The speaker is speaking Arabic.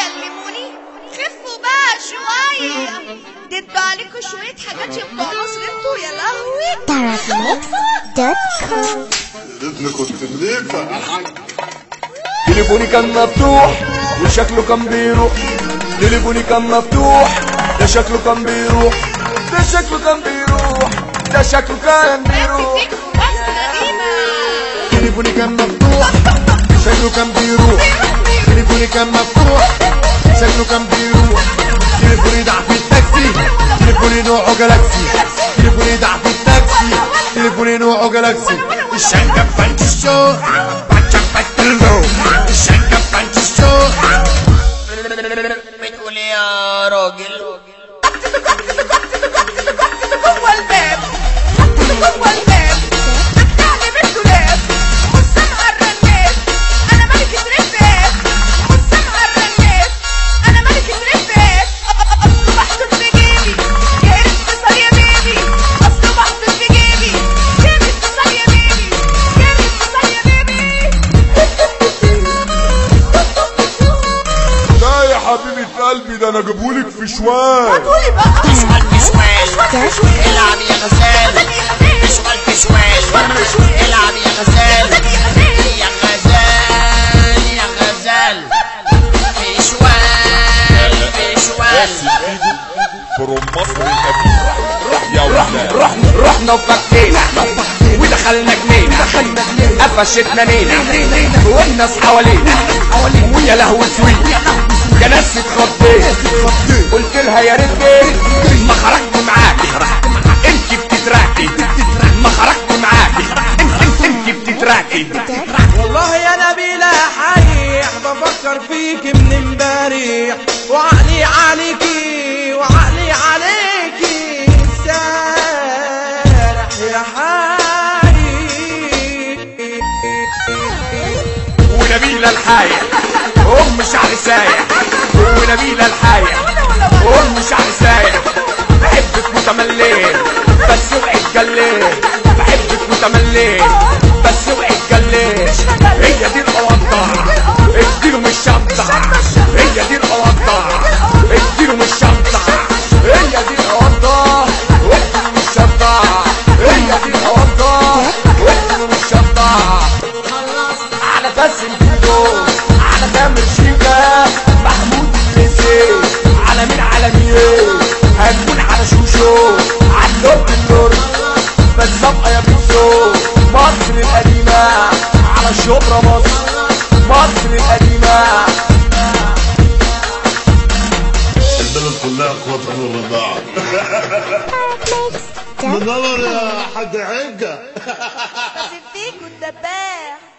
تكلموني؟ خفوا بقى شوية. ادوا عليكم شوية حاجات يا بتوع مصر أنتوا يا لهوي. Tarafmix.com ابني كنت مليفة تليفوني كان مفتوح وشكله كان بيروح. تليفوني كان مفتوح ده شكله كان بيروح. ده شكله كان بيروح ده شكله كان بيروح. تليفوني كان مفتوح شكله كان بيروح. تليفوني كان مفتوح شكله كان بيروح. تليفوني ضاع في التاكسي؟ تليفوني نوعه جالاكسي؟ تليفوني ضاع في التاكسي؟ تليفوني نوعه جالاكسي؟ الشنكة بانش الشو بانشا باتلو الشنكة بانش الشو بتقول إيه يا راجل؟ جوه الباب. جوه الباب. جابهولك في شوال. اشوال بشوال العب يا غزال اشوال بشوال العب يا غزال يا غزال يا غزال بشوال بشوال فروم مصر يا ولاد رحنا رحنا وفكينا ودخلنا جنينة قفشتنا نينا والناس حوالينا ويا لهو سويت يا ناس اتخضيت قلت لها يا ريت ما خرجت معاكي. انت بتتراكي ما خرجت معاكي. انت بتتراكي والله يا نبيلة حيح بفكر فيك من امبارح. وعقلي عليكي وعقلي عليكي سارح يا حي ونبيلة الحاية ام شعر سايح. ونبيلة الحاية ام شعر سايح بحبك متمليه بس اوعي تجليه بحبك متمليه شبرا مصر مصر القديمة. البلد كلها اخوات من الرضاعة. منور يا حاج عجة بس فيكوا الدباح.